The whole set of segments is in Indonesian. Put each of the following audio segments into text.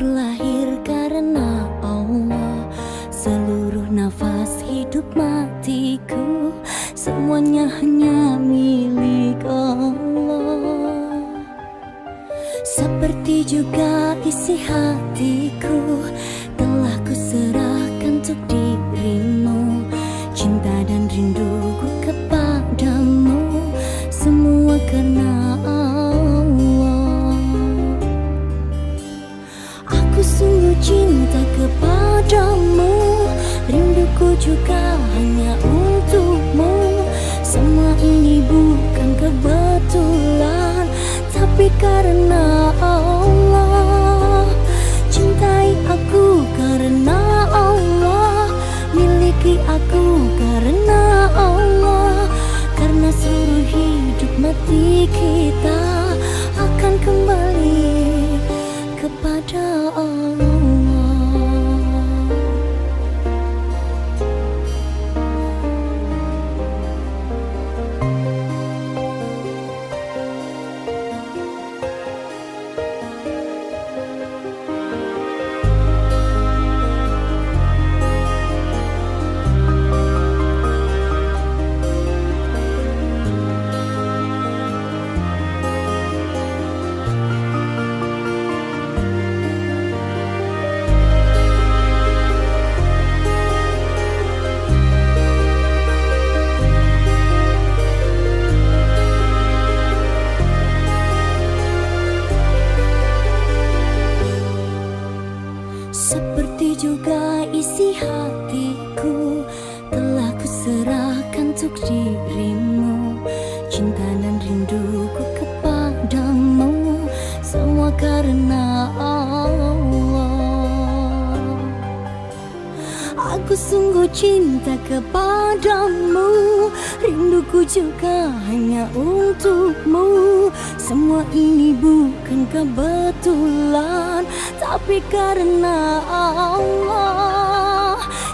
terlahir karena Allah. Seluruh nafas hidup matiku Semuanya hanya milik Allah. Seperti juga isi hatiku Telah kuserahkan untuk diri Juga hanya untukmu. Semua ini bukan kebetulan Tapi karena Allah. Cintai aku karena Allah Miliki aku karena Allah. Karena seluruh hidup mati kita Akan kembali hatiku Telah kuserahkan untuk dirimu. Cinta dan rinduku kepadamu Semua karena Allah. Aku sungguh cinta kepadamu Rinduku juga hanya untukmu. Semua ini bukan kebetulan Tapi karena Allah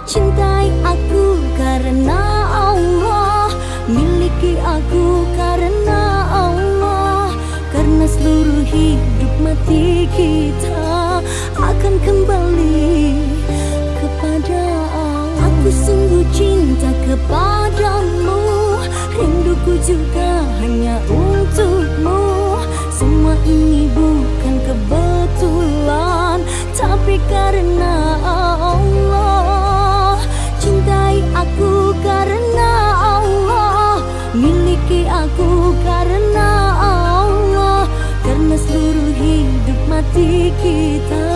Cintai aku karena Allah. Miliki aku karena Allah. Karena seluruh hidup mati kita Akan kembali kepada Allah. Aku sungguh cinta kepadamu. Rinduku juga hanya untukmu. Semua ini bukan kebetulan Tapi karena Allah chiquita. Tá